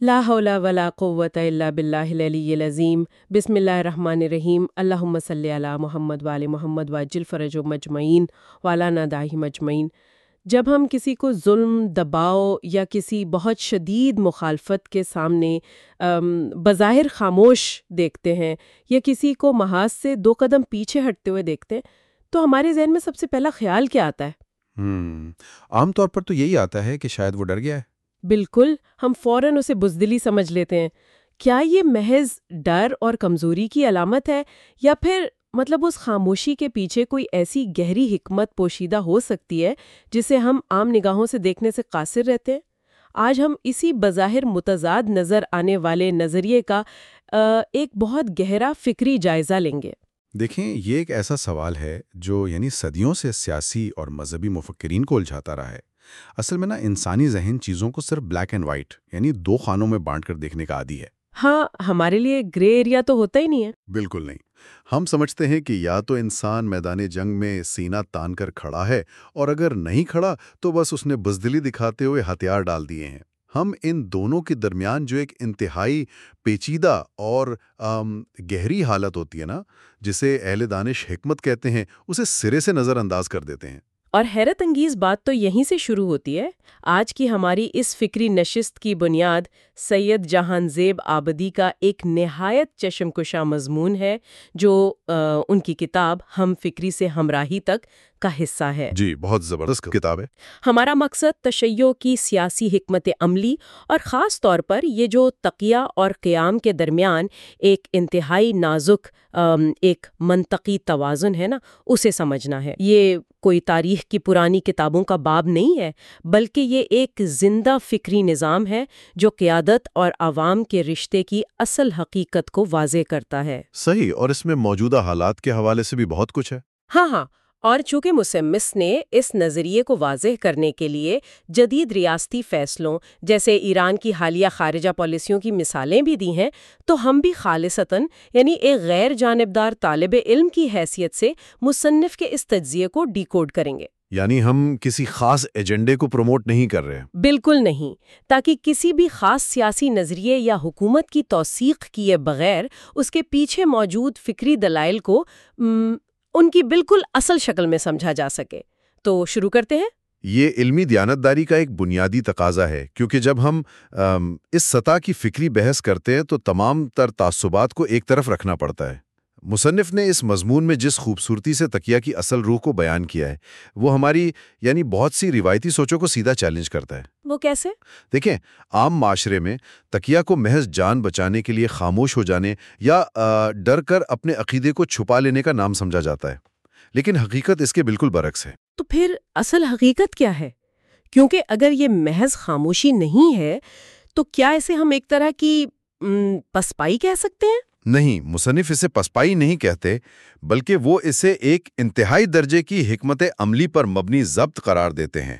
لا حول ولا قوت الا باللہ العلی العظیم. بسم اللہ الرحمن الرحیم. اللہم صلی علی محمد وآل محمد واجل فرج و مجمعین والا نداہی مجمعین. جب ہم کسی کو ظلم، دباؤ یا کسی بہت شدید مخالفت کے سامنے بظاہر خاموش دیکھتے ہیں یا کسی کو محاذ سے دو قدم پیچھے ہٹتے ہوئے دیکھتے ہیں، تو ہمارے ذہن میں سب سے پہلا خیال کیا آتا ہے؟ عام طور پر تو یہی آتا ہے کہ شاید وہ ڈر گیا ہے۔ بالکل، ہم فوراً اسے بزدلی سمجھ لیتے ہیں۔ کیا یہ محض ڈر اور کمزوری کی علامت ہے یا پھر مطلب اس خاموشی کے پیچھے کوئی ایسی گہری حکمت پوشیدہ ہو سکتی ہے جسے ہم عام نگاہوں سے دیکھنے سے قاصر رہتے ہیں؟ آج ہم اسی بظاہر متضاد نظر آنے والے نظریے کا ایک بہت گہرا فکری جائزہ لیں گے۔ دیکھیں، یہ ایک ایسا سوال ہے جو یعنی صدیوں سے سیاسی اور مذہبی مفکرین کو الجھاتا رہا ہے۔ اصل میں نا انسانی ذہن چیزوں کو صرف بلیک اینڈ وائٹ یعنی دو خانوں میں بانٹ کر دیکھنے کا عادی ہے۔ ہاں ہمارے لیے گرے ایریا تو ہوتا ہی نہیں ہے۔ بالکل نہیں۔ ہم سمجھتے ہیں کہ یا تو انسان میدان جنگ میں سینہ تان کر کھڑا ہے اور اگر نہیں کھڑا تو بس اس نے بزدلی دکھاتے ہوئے ہتھیار ڈال دیے ہیں۔ ہم ان دونوں کے درمیان جو ایک انتہائی پیچیدہ اور گہری حالت ہوتی ہے نا جسے اہل دانش حکمت کہتے ہیں اسے سرے سے نظر انداز کر دیتے ہیں۔ اور حیرت انگیز بات تو یہیں سے شروع ہوتی ہے، آج کی ہماری اس فکری نشست کی بنیاد سید جہان زیب آبدی کا ایک نہایت چشم کشا مضمون ہے جو ان کی کتاب ہم فکری سے ہمراہی تک کا حصہ ہے۔ جی بہت زبردست کتاب ہے۔ ہمارا مقصد تشیع کی سیاسی حکمت عملی اور خاص طور پر یہ جو تقیہ اور قیام کے درمیان ایک انتہائی نازک ایک منطقی توازن ہے نا اسے سمجھنا ہے۔ یہ کوئی تاریخ کی پرانی کتابوں کا باب نہیں ہے بلکہ یہ ایک زندہ فکری نظام ہے جو قیادت اور عوام کے رشتے کی اصل حقیقت کو واضح کرتا ہے۔ صحیح اور اس میں موجودہ حالات کے حوالے سے بھی بہت کچھ ہے۔ ہاں ہاں اور چونکہ مسمس نے اس نظریے کو واضح کرنے کے لیے جدید ریاستی فیصلوں جیسے ایران کی حالیہ خارجہ پالیسیوں کی مثالیں بھی دی ہیں تو ہم بھی خالصتاً یعنی ایک غیر جانبدار طالب علم کی حیثیت سے مصنف کے اس تجزیے کو ڈی کوڈ کریں گے۔ یعنی ہم کسی خاص ایجنڈے کو پروموٹ نہیں کر رہے۔ بالکل نہیں۔ تاکہ کسی بھی خاص سیاسی نظریے یا حکومت کی توثیق کیے بغیر اس کے پیچھے موجود فکری دلائل کو ان کی بالکل اصل شکل میں سمجھا جا سکے۔ تو شروع کرتے ہیں؟ یہ علمی دیانتداری کا ایک بنیادی تقاضا ہے کیونکہ جب ہم اس سطح کی فکری بحث کرتے ہیں تو تمام تر تعصبات کو ایک طرف رکھنا پڑتا ہے۔ مصنف نے اس مضمون میں جس خوبصورتی سے تکیہ کی اصل روح کو بیان کیا ہے وہ ہماری یعنی بہت سی روایتی سوچوں کو سیدھا چیلنج کرتا ہے۔ وہ کیسے؟ دیکھیں عام معاشرے میں تکیہ کو محض جان بچانے کے لیے خاموش ہو جانے یا ڈر کر اپنے عقیدے کو چھپا لینے کا نام سمجھا جاتا ہے۔ لیکن حقیقت اس کے بالکل برعکس ہے۔ تو پھر اصل حقیقت کیا ہے؟ کیونکہ اگر یہ محض خاموشی نہیں ہے تو کیا اسے ہم ایک طرح کی پسپائی کہہ سکتے ہیں؟ نہیں مصنف اسے پسپائی نہیں کہتے بلکہ وہ اسے ایک انتہائی درجے کی حکمت عملی پر مبنی ضبط قرار دیتے ہیں۔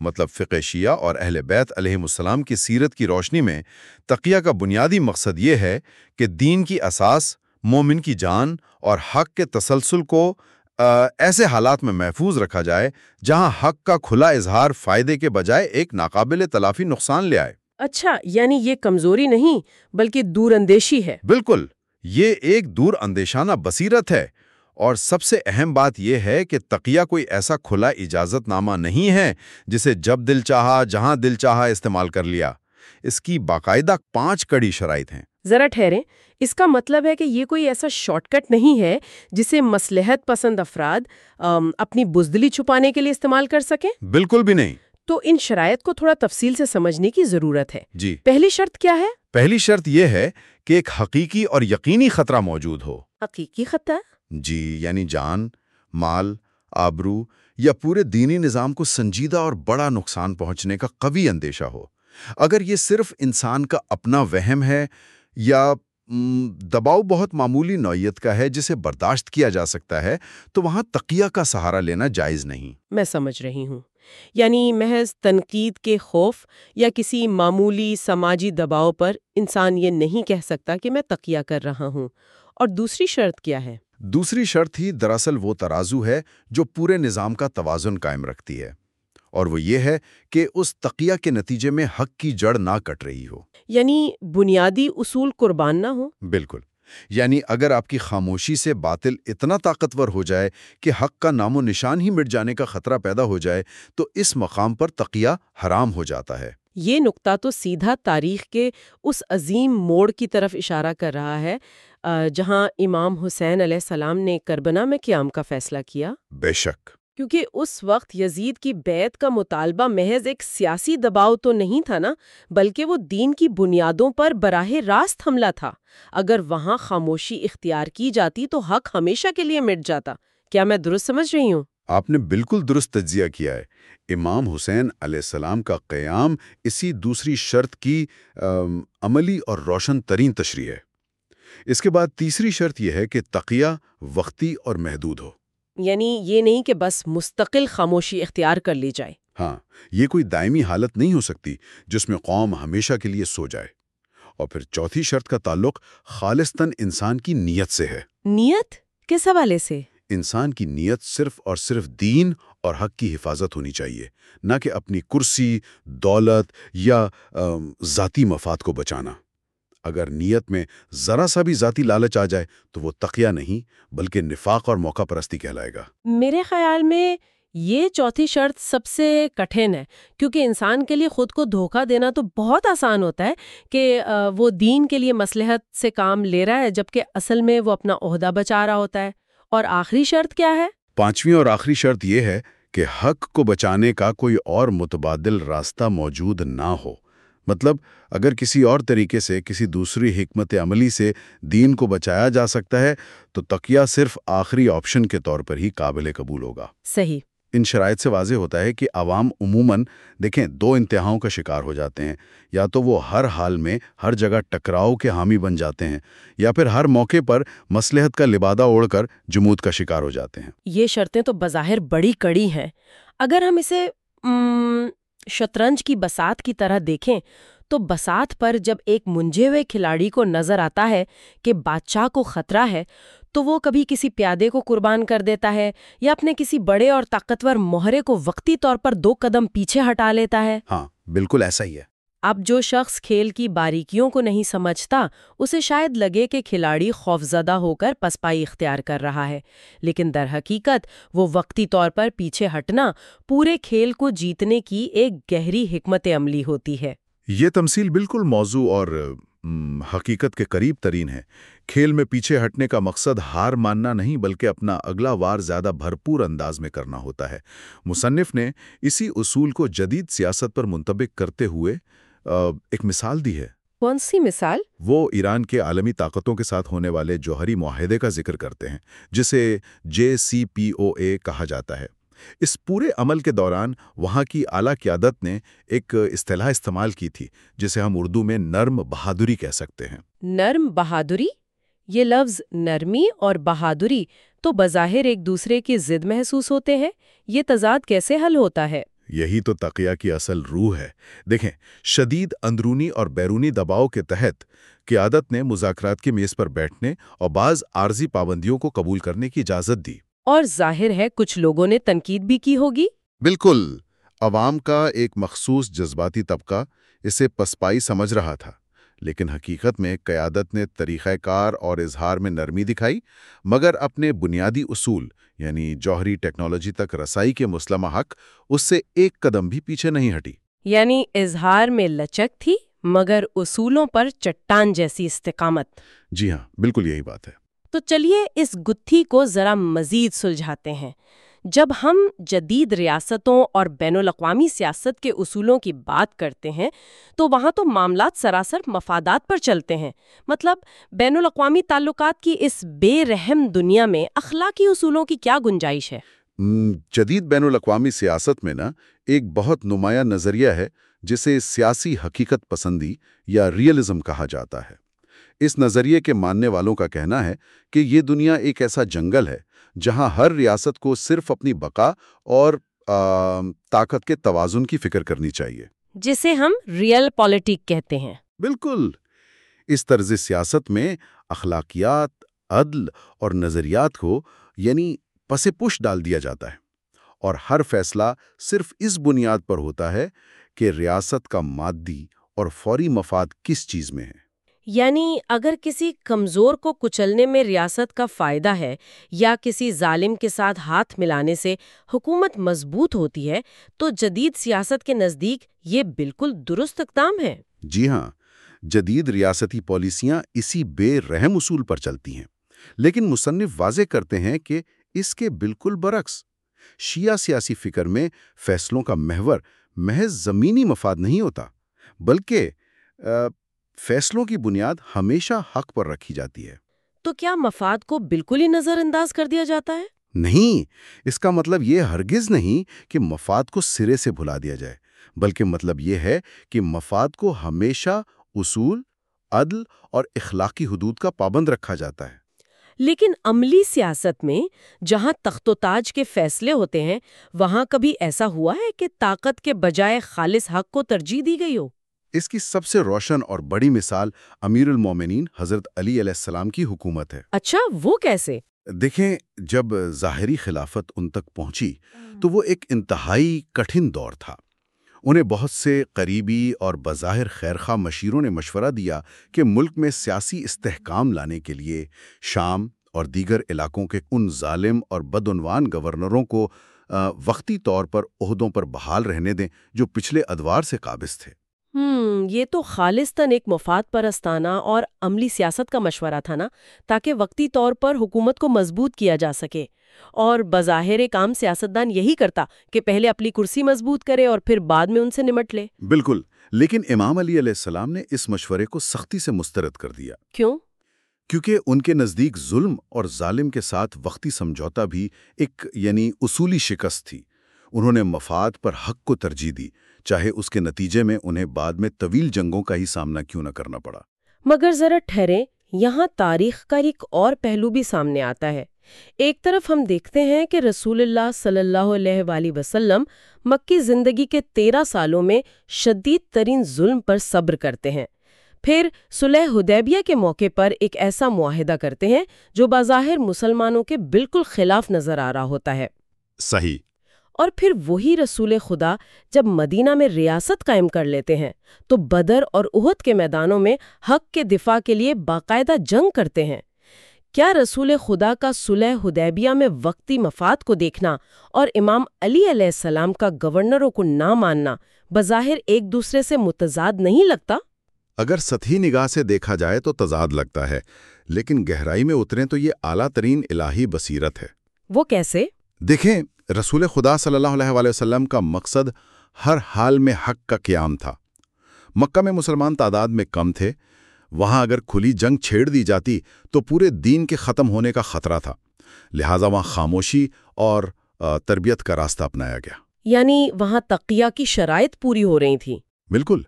مطلب فقہ شیعہ اور اہل بیت علیہ السلام کی سیرت کی روشنی میں تقیہ کا بنیادی مقصد یہ ہے کہ دین کی اساس مومن کی جان اور حق کے تسلسل کو ایسے حالات میں محفوظ رکھا جائے جہاں حق کا کھلا اظہار فائدے کے بجائے ایک ناقابل تلافی نقصان لے آئے۔ اچھا یعنی یہ کمزوری نہیں بلکہ دور اندیشی ہے۔ بالکل۔ یہ ایک دور اندیشانہ بصیرت ہے۔ اور سب سے اہم بات یہ ہے کہ تقیہ کوئی ایسا کھلا اجازت نامہ نہیں ہے جسے جب دل چاہا جہاں دل چاہا استعمال کر لیا۔ اس کی باقاعدہ پانچ کڑی شرائط ہیں۔ ذرا ٹھہریں۔ اس کا مطلب ہے کہ یہ کوئی ایسا شارٹ کٹ نہیں ہے جسے مسلحت پسند افراد اپنی بزدلی چھپانے کے لیے استعمال کر سکیں؟ بالکل بھی نہیں۔ تو ان شرائط کو تھوڑا تفصیل سے سمجھنے کی ضرورت ہے۔ جی۔ پہلی شرط کیا ہے؟ پہلی شرط یہ ہے کہ ایک حقیقی اور یقینی خطرہ موجود ہو۔ حقیقی خطرہ؟ جی یعنی جان مال آبرو یا پورے دینی نظام کو سنجیدہ اور بڑا نقصان پہنچنے کا قوی اندیشہ ہو۔ اگر یہ صرف انسان کا اپنا وہم ہے یا دباؤ بہت معمولی نوعیت کا ہے جسے برداشت کیا جا سکتا ہے تو وہاں تقیہ کا سہارا لینا جائز نہیں۔ میں سمجھ رہی ہوں۔ یعنی محض تنقید کے خوف یا کسی معمولی سماجی دباؤ پر انسان یہ نہیں کہہ سکتا کہ میں تقیہ کر رہا ہوں۔ اور دوسری شرط کیا ہے؟ دوسری شرط ہی دراصل وہ ترازو ہے جو پورے نظام کا توازن قائم رکھتی ہے۔ اور وہ یہ ہے کہ اس تقیہ کے نتیجے میں حق کی جڑ نہ کٹ رہی ہو۔ یعنی بنیادی اصول قربان نہ ہو بالکل۔ یعنی اگر آپ کی خاموشی سے باطل اتنا طاقتور ہو جائے کہ حق کا نام و نشان ہی مٹ جانے کا خطرہ پیدا ہو جائے تو اس مقام پر تقیہ حرام ہو جاتا ہے۔ یہ نقطہ تو سیدھا تاریخ کے اس عظیم موڑ کی طرف اشارہ کر رہا ہے جہاں امام حسین علیہ السلام نے کربنا میں قیام کا فیصلہ کیا۔ بے شک۔ کیونکہ اس وقت یزید کی بیعت کا مطالبہ محض ایک سیاسی دباؤ تو نہیں تھا نا، بلکہ وہ دین کی بنیادوں پر براہ راست حملہ تھا۔ اگر وہاں خاموشی اختیار کی جاتی تو حق ہمیشہ کے لیے مٹ جاتا۔ کیا میں درست سمجھ رہی ہوں؟ آپ نے بالکل درست تجزیہ کیا ہے۔ امام حسین علیہ السلام کا قیام اسی دوسری شرط کی عملی اور روشن ترین تشریح ہے۔ اس کے بعد تیسری شرط یہ ہے کہ تقیہ وقتی اور محدود ہو۔ یعنی یہ نہیں کہ بس مستقل خاموشی اختیار کر لی جائے۔ ہاں یہ کوئی دائمی حالت نہیں ہو سکتی جس میں قوم ہمیشہ کے لیے سو جائے۔ اور پھر چوتھی شرط کا تعلق خالصتاً انسان کی نیت سے ہے۔ نیت؟ کس حوالے سے؟ انسان کی نیت صرف اور صرف دین اور حق کی حفاظت ہونی چاہیے نہ کہ اپنی کرسی دولت یا ذاتی مفاد کو بچانا۔ اگر نیت میں ذرا سا بھی ذاتی لالچ آ جائے تو وہ تقیہ نہیں بلکہ نفاق اور موقع پرستی کہلائے گا۔ میرے خیال میں یہ چوتھی شرط سب سے کٹھن ہے کیونکہ انسان کے لیے خود کو دھوکہ دینا تو بہت آسان ہوتا ہے کہ وہ دین کے لیے مسلحت سے کام لے رہا ہے جبکہ اصل میں وہ اپنا عہدہ بچا رہا ہوتا ہے۔ اور آخری شرط کیا ہے؟ پانچویں اور آخری شرط یہ ہے کہ حق کو بچانے کا کوئی اور متبادل راستہ موجود نہ ہو۔ مطلب اگر کسی اور طریقے سے کسی دوسری حکمت عملی سے دین کو بچایا جا سکتا ہے تو تقیہ صرف آخری آپشن کے طور پر ہی قابل قبول ہوگا۔ صحیح۔ ان شرائط سے واضح ہوتا ہے کہ عوام عموماً دیکھیں دو انتہاؤں کا شکار ہو جاتے ہیں۔ یا تو وہ ہر حال میں ہر جگہ ٹکراؤ کے حامی بن جاتے ہیں یا پھر ہر موقع پر مسلحت کا لبادہ اوڑھ کر جمود کا شکار ہو جاتے ہیں۔ یہ شرطیں تو بظاہر بڑی کڑی ہیں۔ اگر ہم اسے شطرنج کی بسات کی طرح دیکھیں تو بسات پر جب ایک منجے ہوئے کھلاڑی کو نظر آتا ہے کہ بادشاہ کو خطرہ ہے تو وہ کبھی کسی پیادے کو قربان کر دیتا ہے یا اپنے کسی بڑے اور طاقتور مہرے کو وقتی طور پر دو قدم پیچھے ہٹا لیتا ہے۔ ہاں بالکل ایسا ہی ہے۔ اب جو شخص کھیل کی باریکیوں کو نہیں سمجھتا، اسے شاید لگے کہ کھلاڑی خوفزدہ ہو کر پسپائی اختیار کر رہا ہے، لیکن در حقیقت وہ وقتی طور پر پیچھے ہٹنا پورے کھیل کو جیتنے کی ایک گہری حکمت عملی ہوتی ہے۔ یہ تمثیل بالکل موضوع اور حقیقت کے قریب ترین ہے۔ کھیل میں پیچھے ہٹنے کا مقصد ہار ماننا نہیں، بلکہ اپنا اگلا وار زیادہ بھرپور انداز میں کرنا ہوتا ہے۔ مصنف نے اسی اصول کو جدید سیاست پر منطبق کرتے ہوئے ایک مثال دی ہے۔ کون سی مثال؟ وہ ایران کے عالمی طاقتوں کے ساتھ ہونے والے جوہری معاہدے کا ذکر کرتے ہیں جسے جے سی پی او اے کہا جاتا ہے۔ اس پورے عمل کے دوران وہاں کی اعلیٰ قیادت نے ایک اصطلاح استعمال کی تھی جسے ہم اردو میں نرم بہادری کہہ سکتے ہیں۔ نرم بہادری؟ یہ لفظ نرمی اور بہادری تو بظاہر ایک دوسرے کی ضد محسوس ہوتے ہیں یہ تضاد کیسے حل ہوتا ہے؟ یہی تو تقیہ کی اصل روح ہے۔ دیکھیں شدید اندرونی اور بیرونی دباؤ کے تحت قیادت نے مذاکرات کی میز پر بیٹھنے اور بعض عارضی پابندیوں کو قبول کرنے کی اجازت دی۔ اور ظاہر ہے کچھ لوگوں نے تنقید بھی کی ہوگی۔ بالکل۔ عوام کا ایک مخصوص جذباتی طبقہ اسے پسپائی سمجھ رہا تھا۔ لیکن حقیقت میں قیادت نے طریقہ کار اور اظہار میں نرمی دکھائی مگر اپنے بنیادی اصول یعنی جوہری ٹیکنالوجی تک رسائی کے مسلمہ حق اس سے ایک قدم بھی پیچھے نہیں ہٹی۔ یعنی اظہار میں لچک تھی مگر اصولوں پر چٹان جیسی استقامت۔ جی ہاں بالکل یہی بات ہے۔ تو چلیے اس گتھی کو ذرا مزید سلجھاتے ہیں۔ جب ہم جدید ریاستوں اور بین الاقوامی سیاست کے اصولوں کی بات کرتے ہیں، تو وہاں تو معاملات سراسر مفادات پر چلتے ہیں۔ مطلب بین الاقوامی تعلقات کی اس بے رحم دنیا میں اخلاقی اصولوں کی کیا گنجائش ہے؟ جدید بین الاقوامی سیاست میں نا، ایک بہت نمایاں نظریہ ہے، جسے سیاسی حقیقت پسندی یا ریئلزم کہا جاتا ہے۔ اس نظریے کے ماننے والوں کا کہنا ہے کہ یہ دنیا ایک ایسا جنگل ہے جہاں ہر ریاست کو صرف اپنی بقا اور طاقت کے توازن کی فکر کرنی چاہیے۔ جسے ہم ریئل پالیٹک کہتے ہیں۔ بالکل۔ اس طرز سیاست میں اخلاقیات عدل اور نظریات کو یعنی پس پش ڈال دیا جاتا ہے۔ اور ہر فیصلہ صرف اس بنیاد پر ہوتا ہے کہ ریاست کا مادی اور فوری مفاد کس چیز میں ہے۔ یعنی اگر کسی کمزور کو کچلنے میں ریاست کا فائدہ ہے یا کسی ظالم کے ساتھ ہاتھ ملانے سے حکومت مضبوط ہوتی ہے، تو جدید سیاست کے نزدیک یہ بالکل درست اقدام ہے۔ جی ہاں جدید ریاستی پالیسیاں اسی بے رحم اصول پر چلتی ہیں، لیکن مصنف واضح کرتے ہیں کہ اس کے بالکل برعکس۔ شیعہ سیاسی فکر میں فیصلوں کا محور محض زمینی مفاد نہیں ہوتا، بلکہ فیصلوں کی بنیاد ہمیشہ حق پر رکھی جاتی ہے۔ تو کیا مفاد کو بالکل ہی نظر انداز کر دیا جاتا ہے؟ نہیں اس کا مطلب یہ ہرگز نہیں کہ مفاد کو سرے سے بھلا دیا جائے بلکہ مطلب یہ ہے کہ مفاد کو ہمیشہ اصول عدل اور اخلاقی حدود کا پابند رکھا جاتا ہے۔ لیکن عملی سیاست میں جہاں تخت و تاج کے فیصلے ہوتے ہیں وہاں کبھی ایسا ہوا ہے کہ طاقت کے بجائے خالص حق کو ترجیح دی گئی ہو؟ اس کی سب سے روشن اور بڑی مثال امیر المومنین حضرت علی علیہ السلام کی حکومت ہے۔ اچھا وہ کیسے؟ دیکھیں جب ظاہری خلافت ان تک پہنچی تو وہ ایک انتہائی کٹھن دور تھا۔ انہیں بہت سے قریبی اور بظاہر خیرخواہ مشیروں نے مشورہ دیا کہ ملک میں سیاسی استحکام لانے کے لیے شام اور دیگر علاقوں کے ان ظالم اور بدعنوان گورنروں کو وقتی طور پر عہدوں پر بحال رہنے دیں جو پچھلے ادوار سے قابض تھے۔ ہم یہ تو خالصتاً ایک مفاد پرستانہ اور عملی سیاست کا مشورہ تھا نا تاکہ وقتی طور پر حکومت کو مضبوط کیا جا سکے۔ اور بظاہر کام سیاستدان یہی کرتا کہ پہلے اپنی کرسی مضبوط کرے اور پھر بعد میں ان سے نمٹ لے۔ بالکل لیکن امام علی علیہ السلام نے اس مشورے کو سختی سے مسترد کر دیا۔ کیوں؟ کیونکہ ان کے نزدیک ظلم اور ظالم کے ساتھ وقتی سمجھوتا بھی ایک یعنی اصولی شکست تھی۔ انہوں نے مفاد پر حق کو ترجیح دی۔ چاہے اس کے نتیجے میں انہیں بعد میں طویل جنگوں کا ہی سامنا کیوں نہ کرنا پڑا۔ مگر ذرا ٹھہرے یہاں تاریخ کا ایک اور پہلو بھی سامنے آتا ہے۔ ایک طرف ہم دیکھتے ہیں کہ رسول اللہ صلی اللہ علیہ وآلہ وسلم مکی زندگی کے تیرہ سالوں میں شدید ترین ظلم پر صبر کرتے ہیں۔ پھر صلح حدیبیہ کے موقع پر ایک ایسا معاہدہ کرتے ہیں جو بظاہر مسلمانوں کے بالکل خلاف نظر آ رہا ہوتا ہے۔ صحیح۔ اور پھر وہی رسول خدا جب مدینہ میں ریاست قائم کر لیتے ہیں تو بدر اور اہد کے میدانوں میں حق کے دفاع کے لیے باقاعدہ جنگ کرتے ہیں۔ کیا رسول خدا کا صلح حدیبیہ میں وقتی مفاد کو دیکھنا اور امام علی علیہ السلام کا گورنروں کو نہ ماننا بظاہر ایک دوسرے سے متضاد نہیں لگتا؟ اگر سطحی نگاہ سے دیکھا جائے تو تضاد لگتا ہے لیکن گہرائی میں اتریں تو یہ اعلیٰ ترین الہی بصیرت ہے۔ وہ کیسے؟ دیکھیں رسول خدا صلی اللہ علیہ وآلہ وسلم کا مقصد ہر حال میں حق کا قیام تھا۔ مکہ میں مسلمان تعداد میں کم تھے وہاں اگر کھلی جنگ چھیڑ دی جاتی تو پورے دین کے ختم ہونے کا خطرہ تھا۔ لہٰذا وہاں خاموشی اور تربیت کا راستہ اپنایا گیا۔ یعنی وہاں تقیہ کی شرائط پوری ہو رہی تھی بالکل۔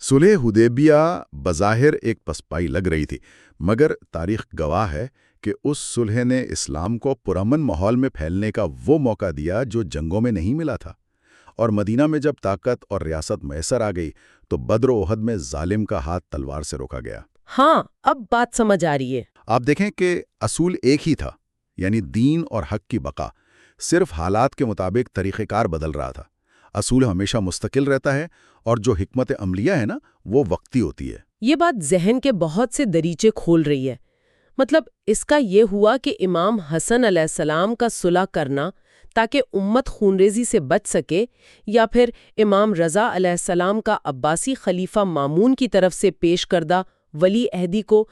سلح حدیبیہ بظاہر ایک پسپائی لگ رہی تھی مگر تاریخ گواہ ہے کہ اس سلح نے اسلام کو پرامن ماحول میں پھیلنے کا وہ موقع دیا جو جنگوں میں نہیں ملا تھا۔ اور مدینہ میں جب طاقت اور ریاست میسر آ گئی تو بدر و عہد میں ظالم کا ہاتھ تلوار سے روکا گیا۔ ہاں اب بات سمجھ آ رہی ہے۔ آپ دیکھیں کہ اصول ایک ہی تھا یعنی دین اور حق کی بقا۔ صرف حالات کے مطابق طریقہ کار بدل رہا تھا۔ اصول ہمیشہ مستقل رہتا ہے اور جو حکمت عملیہ ہے نا وہ وقتی ہوتی ہے۔ یہ بات ذہن کے بہت سے دریچے کھول رہی ہے۔ مطلب اس کا یہ ہوا کہ امام حسن علیہ السلام کا صلح کرنا تاکہ امت خونریزی سے بچ سکے یا پھر امام رضا علیہ السلام کا عباسی خلیفہ مامون کی طرف سے پیش کردہ ولی عہدی کو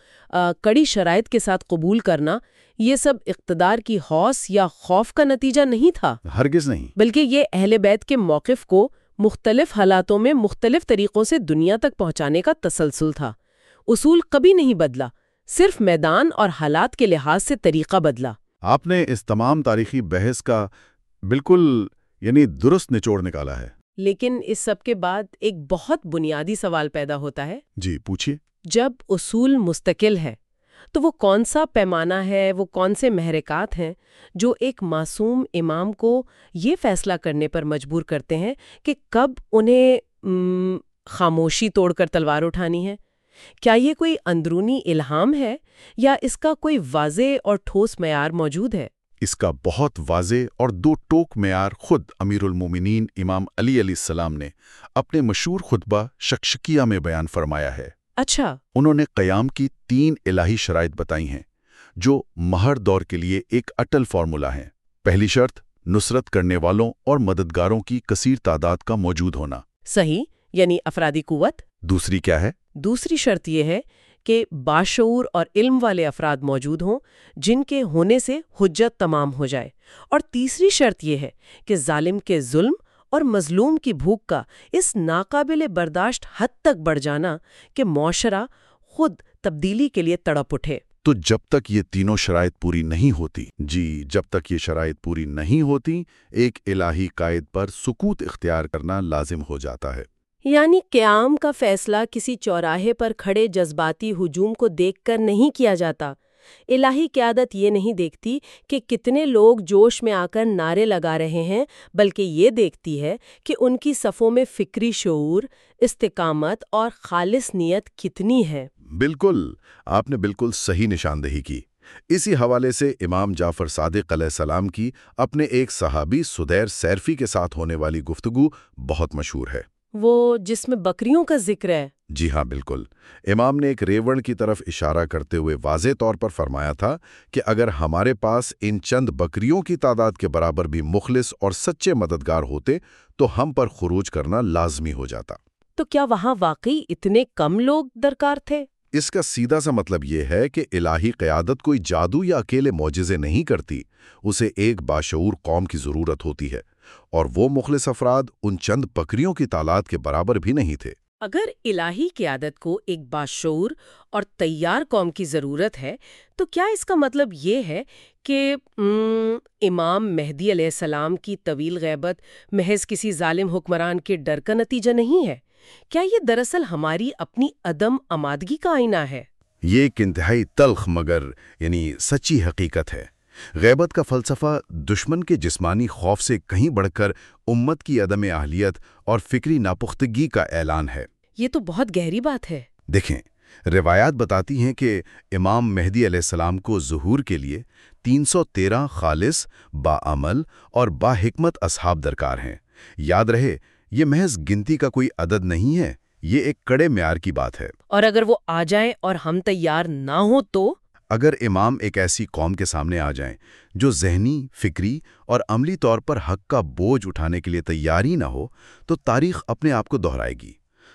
کڑی شرائط کے ساتھ قبول کرنا یہ سب اقتدار کی حوث یا خوف کا نتیجہ نہیں تھا؟ ہرگز نہیں۔ بلکہ یہ اہل بیت کے موقف کو مختلف حالاتوں میں مختلف طریقوں سے دنیا تک پہنچانے کا تسلسل تھا۔ اصول کبھی نہیں بدلا۔ صرف میدان اور حالات کے لحاظ سے طریقہ بدلا۔ آپ نے اس تمام تاریخی بحث کا بالکل یعنی درست نچوڑ نکالا ہے۔ لیکن اس سب کے بعد ایک بہت بنیادی سوال پیدا ہوتا ہے۔ جی پوچھیے جب اصول مستقل ہے تو وہ کون سا پیمانہ ہے وہ کون سے محرکات ہیں جو ایک معصوم امام کو یہ فیصلہ کرنے پر مجبور کرتے ہیں کہ کب انہیں خاموشی توڑ کر تلوار اٹھانی ہے؟ کیا یہ کوئی اندرونی الہام ہے یا اس کا کوئی واضح اور ٹھوس معیار موجود ہے؟ اس کا بہت واضح اور دو ٹوک معیار خود امیر المومنین امام علی علیہ السلام نے اپنے مشہور خطبہ شکشکیہ میں بیان فرمایا ہے۔ اچھا۔ انہوں نے قیام کی تین الہی شرائط بتائی ہیں جو مہر دور کے لیے ایک اٹل فارمولا ہیں۔ پہلی شرط نصرت کرنے والوں اور مددگاروں کی کثیر تعداد کا موجود ہونا۔ صحیح یعنی افرادی قوت؟ دوسری کیا ہے؟ دوسری شرط یہ ہے کہ باشعور اور علم والے افراد موجود ہوں جن کے ہونے سے حجت تمام ہو جائے اور تیسری شرط یہ ہے کہ ظالم کے ظلم اور مظلوم کی بھوک کا اس ناقابل برداشت حد تک بڑھ جانا کہ معاشرہ خود تبدیلی کے لیے تڑپ اٹھے۔ تو جب تک یہ تینوں شرائط پوری نہیں ہوتی جی جب تک یہ شرائط پوری نہیں ہوتی، ایک الہی قائد پر سکوت اختیار کرنا لازم ہو جاتا ہے۔ یعنی قیام کا فیصلہ کسی چوراہے پر کھڑے جذباتی ہجوم کو دیکھ کر نہیں کیا جاتا۔ الہی قیادت یہ نہیں دیکھتی کہ کتنے لوگ جوش میں آ کر نعرے لگا رہے ہیں، بلکہ یہ دیکھتی ہے کہ ان کی صفوں میں فکری شعور، استقامت اور خالص نیت کتنی ہے۔ بالکل، آپ نے بالکل صحیح نشاندہی کی۔ اسی حوالے سے امام جعفر صادق علیہ السلام کی اپنے ایک صحابی سدیر سیرفی کے ساتھ ہونے والی گفتگو بہت مشہور ہے۔ وہ جس میں بکریوں کا ذکر ہے۔ جی ہاں بالکل۔ امام نے ایک ریوڑ کی طرف اشارہ کرتے ہوئے واضح طور پر فرمایا تھا کہ اگر ہمارے پاس ان چند بکریوں کی تعداد کے برابر بھی مخلص اور سچے مددگار ہوتے تو ہم پر خروج کرنا لازمی ہو جاتا۔ تو کیا وہاں واقعی اتنے کم لوگ درکار تھے؟ اس کا سیدھا سا مطلب یہ ہے کہ الہی قیادت کوئی جادو یا اکیلے معجزے نہیں کرتی۔ اسے ایک باشعور قوم کی ضرورت ہوتی ہے۔ اور وہ مخلص افراد ان چند بکریوں کی تعداد کے برابر بھی نہیں تھے۔ اگر الہی قیادت کو ایک باشعور اور تیار قوم کی ضرورت ہے تو کیا اس کا مطلب یہ ہے کہ امام مہدی علیہ السلام کی طویل غیبت محض کسی ظالم حکمران کے ڈر کا نتیجہ نہیں ہے؟ کیا یہ دراصل ہماری اپنی عدم آمادگی کا آئینہ ہے؟ یہ ایک انتہائی تلخ مگر یعنی سچی حقیقت ہے۔ غیبت کا فلسفہ دشمن کے جسمانی خوف سے کہیں بڑھ کر امت کی عدم اہلیت اور فکری ناپختگی کا اعلان ہے۔ یہ تو بہت گہری بات ہے۔ دیکھیں روایات بتاتی ہیں کہ امام مہدی علیہ السلام کو ظہور کے لیے تین سو تیرہ خالص باعمل اور با حکمت اصحاب درکار ہیں۔ یاد رہے یہ محض گنتی کا کوئی عدد نہیں ہے یہ ایک کڑے معیار کی بات ہے۔ اور اگر وہ آ جائیں اور ہم تیار نہ ہوں تو؟ اگر امام ایک ایسی قوم کے سامنے آ جائیں جو ذہنی، فکری اور عملی طور پر حق کا بوجھ اٹھانے کے لیے تیار ہی نہ ہو، تو تاریخ اپنے آپ کو دہرائے گی۔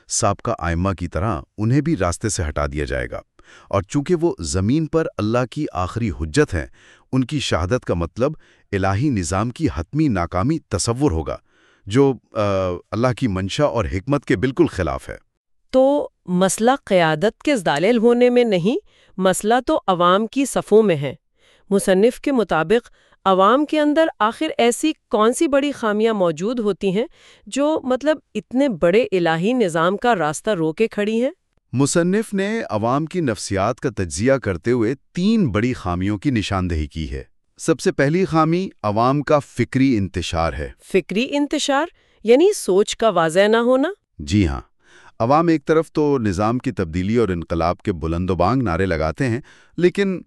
سابقہ آئمہ کی طرح انہیں بھی راستے سے ہٹا دیا جائے گا۔ اور چونکہ وہ زمین پر اللہ کی آخری حجت ہیں، ان کی شہادت کا مطلب الہی نظام کی حتمی ناکامی تصور ہوگا، جو اللہ کی منشا اور حکمت کے بالکل خلاف ہے۔ تو مسئلہ قیادت کے ذالل ہونے میں نہیں مسئلہ تو عوام کی صفوں میں ہے۔ مصنف کے مطابق عوام کے اندر آخر ایسی کون سی بڑی خامیاں موجود ہوتی ہیں جو مطلب اتنے بڑے الہی نظام کا راستہ رو کے کھڑی ہیں؟ مصنف نے عوام کی نفسیات کا تجزیہ کرتے ہوئے تین بڑی خامیوں کی نشاندہی کی ہے۔ سب سے پہلی خامی عوام کا فکری انتشار ہے۔ فکری انتشار؟ یعنی سوچ کا واضح نہ ہونا؟ جی ہاں۔ عوام ایک طرف تو نظام کی تبدیلی اور انقلاب کے بلند و بانگ نعرے لگاتے ہیں لیکن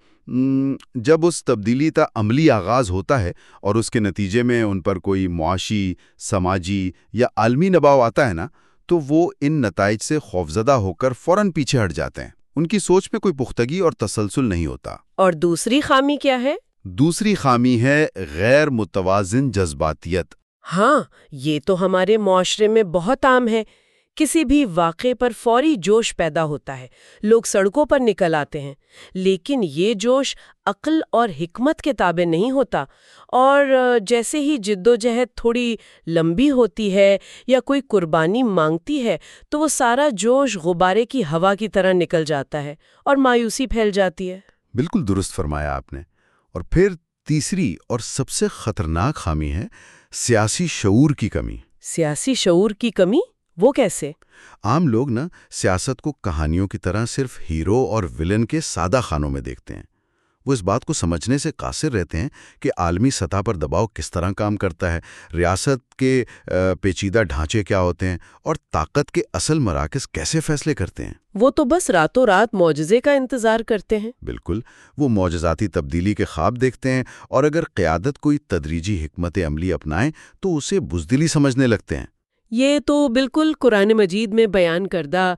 جب اس تبدیلی کا عملی آغاز ہوتا ہے اور اس کے نتیجے میں ان پر کوئی معاشی سماجی یا عالمی نباؤ آتا ہے نا تو وہ ان نتائج سے خوفزدہ ہو کر فوراً پیچھے ہٹ جاتے ہیں۔ ان کی سوچ میں کوئی پختگی اور تسلسل نہیں ہوتا۔ اور دوسری خامی کیا ہے؟ دوسری خامی ہے غیر متوازن جذباتیت۔ ہاں یہ تو ہمارے معاشرے میں بہت عام ہے۔ کسی بھی واقعے پر فوری جوش پیدا ہوتا ہے۔ لوگ سڑکوں پر نکل آتے ہیں۔ لیکن یہ جوش عقل اور حکمت کے تابع نہیں ہوتا۔ اور جیسے ہی جد و جہد تھوڑی لمبی ہوتی ہے یا کوئی قربانی مانگتی ہے تو وہ سارا جوش غبارے کی ہوا کی طرح نکل جاتا ہے اور مایوسی پھیل جاتی ہے۔ بالکل درست فرمایا آپ نے۔ اور پھر تیسری اور سب سے خطرناک خامی ہے سیاسی شعور کی کمی۔ سیاسی شعور کی کمی؟ وہ کیسے؟ عام لوگ نا سیاست کو کہانیوں کی طرح صرف ہیرو اور ولن کے سادہ خانوں میں دیکھتے ہیں۔ وہ اس بات کو سمجھنے سے قاصر رہتے ہیں کہ عالمی سطح پر دباؤ کس طرح کام کرتا ہے ریاست کے پیچیدہ ڈھانچے کیا ہوتے ہیں اور طاقت کے اصل مراکز کیسے فیصلے کرتے ہیں۔ وہ تو بس راتوں رات معجزے کا انتظار کرتے ہیں۔ بالکل وہ معجزاتی تبدیلی کے خواب دیکھتے ہیں اور اگر قیادت کوئی تدریجی حکمت عملی اپنائیں تو اسے بزدلی سمجھنے لگتے ہیں۔ یہ تو بالکل قرآن مجید میں بیان کردہ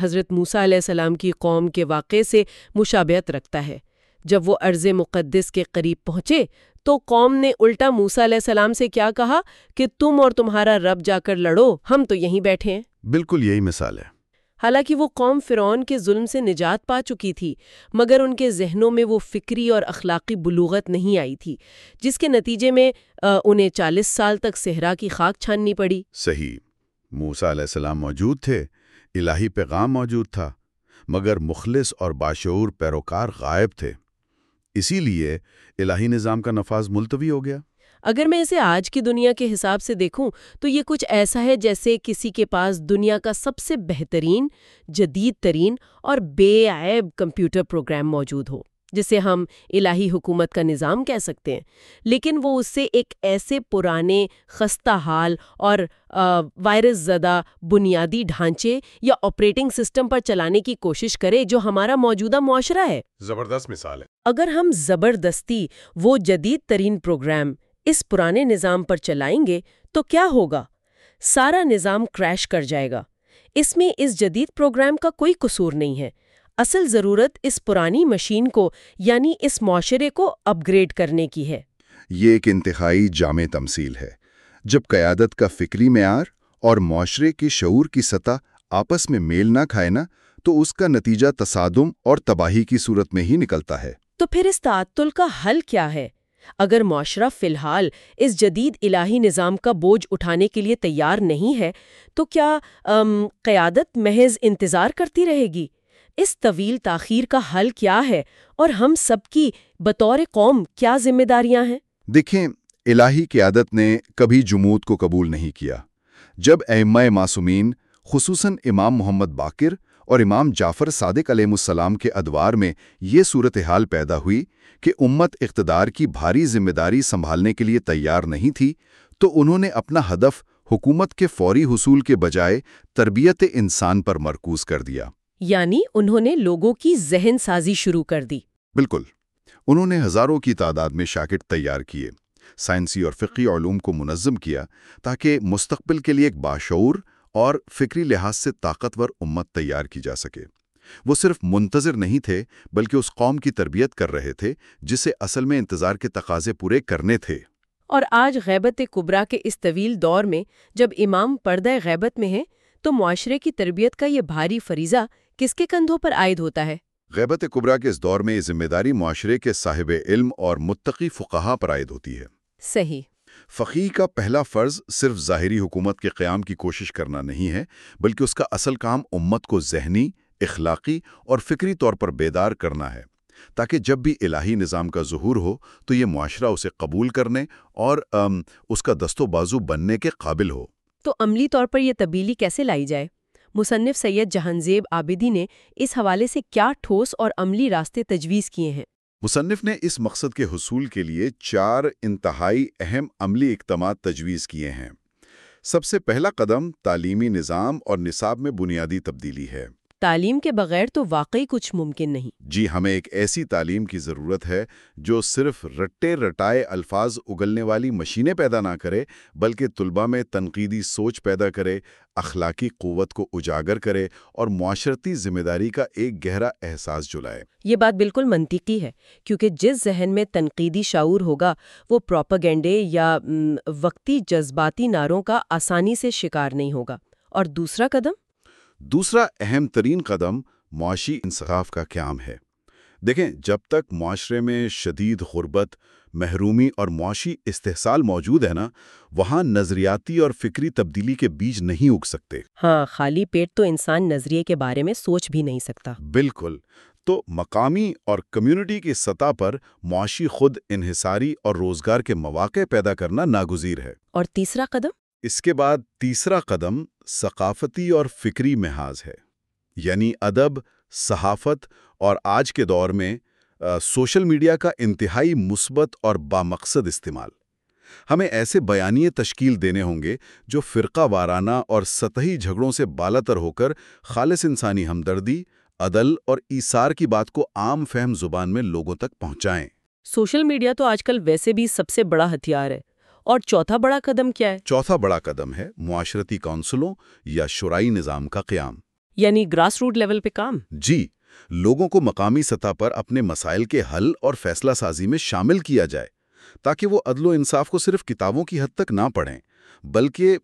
حضرت موسیٰ علیہ السلام کی قوم کے واقعے سے مشابہت رکھتا ہے۔ جب وہ عرض مقدس کے قریب پہنچے تو قوم نے الٹا موسا علیہ السلام سے کیا کہا کہ تم اور تمہارا رب جا کر لڑو، ہم تو یہیں بیٹھے ہیں۔ بالکل یہی مثال ہے۔ حالانکہ وہ قوم فرعون کے ظلم سے نجات پا چکی تھی، مگر ان کے ذہنوں میں وہ فکری اور اخلاقی بلوغت نہیں آئی تھی، جس کے نتیجے میں انہیں چالیس سال تک صحرا کی خاک چھاننی پڑی۔ صحیح موسا علیہ السلام موجود تھے، الہی پیغام موجود تھا، مگر مخلص اور باشعور پیروکار غائب تھے۔ اسی لیے الہی نظام کا نفاذ ملتوی ہو گیا۔ اگر میں اسے آج کی دنیا کے حساب سے دیکھوں تو یہ کچھ ایسا ہے جیسے کسی کے پاس دنیا کا سب سے بہترین جدید ترین اور بے عیب کمپیوٹر پروگرام موجود ہو جسے ہم الہی حکومت کا نظام کہہ سکتے ہیں۔ لیکن وہ اس سے ایک ایسے پرانے خستہ حال اور وائرس زدہ بنیادی ڈھانچے یا آپریٹنگ سسٹم پر چلانے کی کوشش کرے جو ہمارا موجودہ معاشرہ ہے۔ زبردست مثال ہے۔ اگر ہم زبردستی وہ جدید ترین پروگرام اس پرانے نظام پر چلائیں گے تو کیا ہوگا؟ سارا نظام کریش کر جائے گا۔ اس میں اس جدید پروگرام کا کوئی قصور نہیں ہے۔ اصل ضرورت اس پرانی مشین کو یعنی اس معاشرے کو اپ گریڈ کرنے کی ہے۔ یہ ایک انتہائی جامع تمثیل ہے۔ جب قیادت کا فکری معیار اور معاشرے کے شعور کی سطح آپس میں میل نہ کھائے نا تو اس کا نتیجہ تصادم اور تباہی کی صورت میں ہی نکلتا ہے۔ تو پھر اس تعطل کا حل کیا ہے؟ اگر معاشرہ فی الحال اس جدید الہی نظام کا بوجھ اٹھانے کے لیے تیار نہیں ہے، تو کیا قیادت محض انتظار کرتی رہے گی؟ اس طویل تاخیر کا حل کیا ہے اور ہم سب کی بطور قوم کیا ذمہ داریاں ہیں؟ دیکھیں، الہی قیادت نے کبھی جمود کو قبول نہیں کیا۔ جب ائمہ معصومین، خصوصاً امام محمد باقر اور امام جعفر صادق علیہ السلام کے ادوار میں یہ صورتحال پیدا ہوئی کہ امت اقتدار کی بھاری ذمہ داری سنبھالنے کے لیے تیار نہیں تھی تو انہوں نے اپنا ہدف حکومت کے فوری حصول کے بجائے تربیت انسان پر مرکوز کر دیا۔ یعنی انہوں نے لوگوں کی ذہن سازی شروع کر دی۔ بالکل۔ انہوں نے ہزاروں کی تعداد میں شاکٹ تیار کیے سائنسی اور فقی علوم کو منظم کیا تاکہ مستقبل کے لیے ایک باشعور اور فکری لحاظ سے طاقتور امت تیار کی جا سکے۔ وہ صرف منتظر نہیں تھے بلکہ اس قوم کی تربیت کر رہے تھے جسے اصل میں انتظار کے تقاضے پورے کرنے تھے۔ اور آج غیبت کبرا کے اس طویل دور میں جب امام پردہ غیبت میں ہے تو معاشرے کی تربیت کا یہ بھاری فریضہ کس کے کندھوں پر عائد ہوتا ہے؟ غیبت قبرا کے اس دور میں یہ ذمہ داری معاشرے کے صاحب علم اور متقی فقہا پر عائد ہوتی ہے۔ صحیح۔ فقی کا پہلا فرض صرف ظاہری حکومت کے قیام کی کوشش کرنا نہیں ہے بلکہ اس کا اصل کام امت کو ذہنی اخلاقی اور فکری طور پر بیدار کرنا ہے۔ تاکہ جب بھی الہی نظام کا ظہور ہو تو یہ معاشرہ اسے قبول کرنے اور ام, اس کا دست و بازو بننے کے قابل ہو۔ تو عملی طور پر یہ تبدیلی کیسے لائی جائے؟ مصنف سید جہانزیب آبدی نے اس حوالے سے کیا ٹھوس اور عملی راستے تجویز کیے ہیں؟ مصنف نے اس مقصد کے حصول کے لیے چار انتہائی اہم عملی اقدامات تجویز کیے ہیں۔ سب سے پہلا قدم تعلیمی نظام اور نصاب میں بنیادی تبدیلی ہے۔ تعلیم کے بغیر تو واقعی کچھ ممکن نہیں۔ جی ہمیں ایک ایسی تعلیم کی ضرورت ہے جو صرف رٹے رٹائے الفاظ اگلنے والی مشینیں پیدا نہ کرے بلکہ طلبہ میں تنقیدی سوچ پیدا کرے اخلاقی قوت کو اجاگر کرے اور معاشرتی ذمہ داری کا ایک گہرا احساس جلائے۔ یہ بات بالکل منطقی ہے کیونکہ جس ذہن میں تنقیدی شعور ہوگا وہ پروپگینڈے یا وقتی جذباتی ناروں کا آسانی سے شکار نہیں ہوگا۔ اور دوسرا قدم؟ دوسرا اہم ترین قدم معاشی انصراف کا قیام ہے۔ دیکھیں جب تک معاشرے میں شدید غربت محرومی اور معاشی استحصال موجود ہے نا وہاں نظریاتی اور فکری تبدیلی کے بیج نہیں اگ سکتے۔ ہاں خالی پیٹ تو انسان نظریے کے بارے میں سوچ بھی نہیں سکتا۔ بالکل۔ تو مقامی اور کمیونٹی کی سطح پر معاشی خود انحصاری اور روزگار کے مواقع پیدا کرنا ناگزیر ہے۔ اور تیسرا قدم؟ اس کے بعد تیسرا قدم ثقافتی اور فکری محاذ ہے یعنی ادب صحافت اور آج کے دور میں آ، سوشل میڈیا کا انتہائی مثبت اور بامقصد استعمال۔ ہمیں ایسے بیانیے تشکیل دینے ہوں گے جو فرقہ وارانہ اور سطحی جھگڑوں سے بالاتر ہو کر خالص انسانی ہمدردی عدل اور ایثار کی بات کو عام فہم زبان میں لوگوں تک پہنچائیں۔ سوشل میڈیا تو آج کل ویسے بھی سب سے بڑا ہتھیار ہے۔ اور چوتھا بڑا قدم کیا ہے؟ چوتھا بڑا قدم ہے معاشرتی کونسلوں یا شرائی نظام کا قیام۔ یعنی گراس روٹ لیول پہ کام۔ جی لوگوں کو مقامی سطح پر اپنے مسائل کے حل اور فیصلہ سازی میں شامل کیا جائے تاکہ وہ عدل و انصاف کو صرف کتابوں کی حد تک نہ پڑھیں بلکہ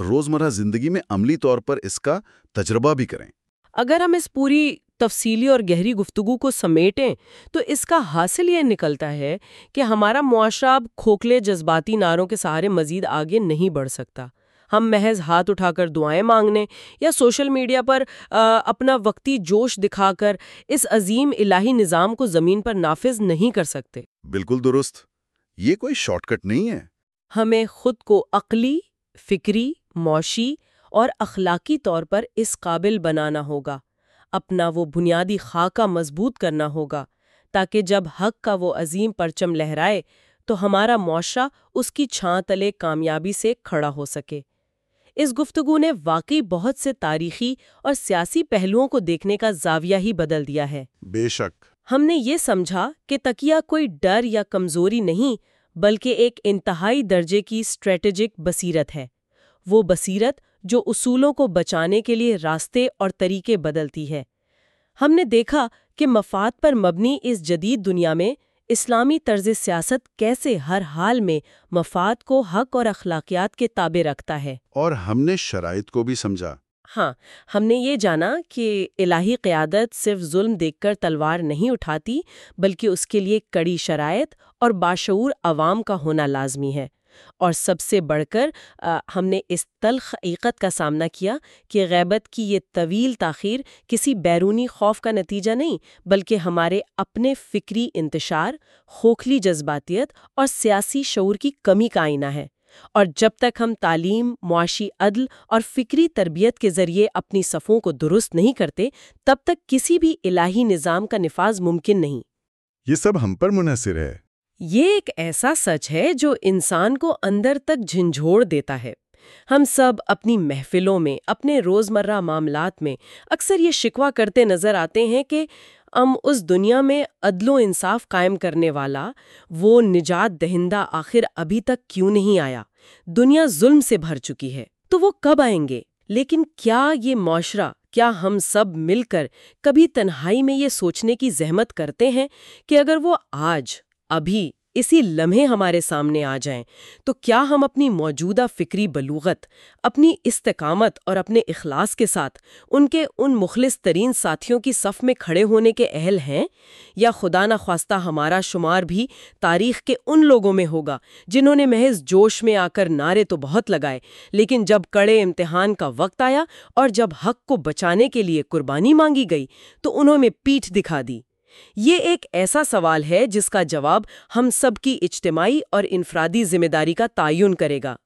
روزمرہ زندگی میں عملی طور پر اس کا تجربہ بھی کریں۔ اگر ہم اس پوری تفصیلی اور گہری گفتگو کو سمیٹیں تو اس کا حاصل یہ نکلتا ہے کہ ہمارا معاشرہ اب کھوکھلے جذباتی نعروں کے سہارے مزید آگے نہیں بڑھ سکتا۔ ہم محض ہاتھ اٹھا کر دعائیں مانگنے یا سوشل میڈیا پر اپنا وقتی جوش دکھا کر اس عظیم الہی نظام کو زمین پر نافذ نہیں کر سکتے۔ بالکل درست۔ یہ کوئی شارٹ کٹ نہیں ہے۔ ہمیں خود کو عقلی فکری معاشی اور اخلاقی طور پر اس قابل بنانا ہوگا۔ اپنا وہ بنیادی خاکہ مضبوط کرنا ہوگا تاکہ جب حق کا وہ عظیم پرچم لہرائے تو ہمارا معاشرہ اس کی چھاں تلے کامیابی سے کھڑا ہو سکے۔ اس گفتگو نے واقعی بہت سے تاریخی اور سیاسی پہلوؤں کو دیکھنے کا زاویہ ہی بدل دیا ہے۔ بے شک۔ ہم نے یہ سمجھا کہ تکیہ کوئی ڈر یا کمزوری نہیں بلکہ ایک انتہائی درجے کی اسٹریٹجک بصیرت ہے۔ وہ بصیرت جو اصولوں کو بچانے کے لیے راستے اور طریقے بدلتی ہے۔ ہم نے دیکھا کہ مفاد پر مبنی اس جدید دنیا میں اسلامی طرز سیاست کیسے ہر حال میں مفاد کو حق اور اخلاقیات کے تابع رکھتا ہے۔ اور ہم نے شرائط کو بھی سمجھا۔ ہاں ہم نے یہ جانا کہ الہی قیادت صرف ظلم دیکھ کر تلوار نہیں اٹھاتی بلکہ اس کے لیے کڑی شرائط اور باشعور عوام کا ہونا لازمی ہے۔ اور سب سے بڑھ کر آ، ہم نے اس تلخ حقیقت کا سامنا کیا کہ غیبت کی یہ طویل تاخیر کسی بیرونی خوف کا نتیجہ نہیں بلکہ ہمارے اپنے فکری انتشار کھوکھلی جذباتیت اور سیاسی شعور کی کمی کا آئینہ ہے۔ اور جب تک ہم تعلیم معاشی عدل اور فکری تربیت کے ذریعے اپنی صفوں کو درست نہیں کرتے تب تک کسی بھی الہی نظام کا نفاذ ممکن نہیں۔ یہ سب ہم پر منحصر ہے۔ یہ ایک ایسا سچ ہے جو انسان کو اندر تک جھنجھوڑ دیتا ہے۔ ہم سب اپنی محفلوں میں، اپنے روزمرہ معاملات میں اکثر یہ شکوہ کرتے نظر آتے ہیں کہ ہم اس دنیا میں عدل و انصاف قائم کرنے والا، وہ نجات دہندہ آخر ابھی تک کیوں نہیں آیا؟ دنیا ظلم سے بھر چکی ہے۔ تو وہ کب آئیں گے؟ لیکن کیا یہ معاشرہ، کیا ہم سب مل کر کبھی تنہائی میں یہ سوچنے کی زحمت کرتے ہیں کہ اگر وہ آج ابھی اسی لمحے ہمارے سامنے آ جائیں، تو کیا ہم اپنی موجودہ فکری بلوغت، اپنی استقامت اور اپنے اخلاص کے ساتھ ان کے ان مخلص ترین ساتھیوں کی صف میں کھڑے ہونے کے اہل ہیں؟ یا خدا نخواستہ ہمارا شمار بھی تاریخ کے ان لوگوں میں ہوگا جنہوں نے محض جوش میں آ کر نعرے تو بہت لگائے، لیکن جب کڑے امتحان کا وقت آیا اور جب حق کو بچانے کے لیے قربانی مانگی گئی، تو انہوں نے پیٹھ دکھا دی۔ یہ ایک ایسا سوال ہے جس کا جواب ہم سب کی اجتماعی اور انفرادی ذمہ داری کا تعین کرے گا۔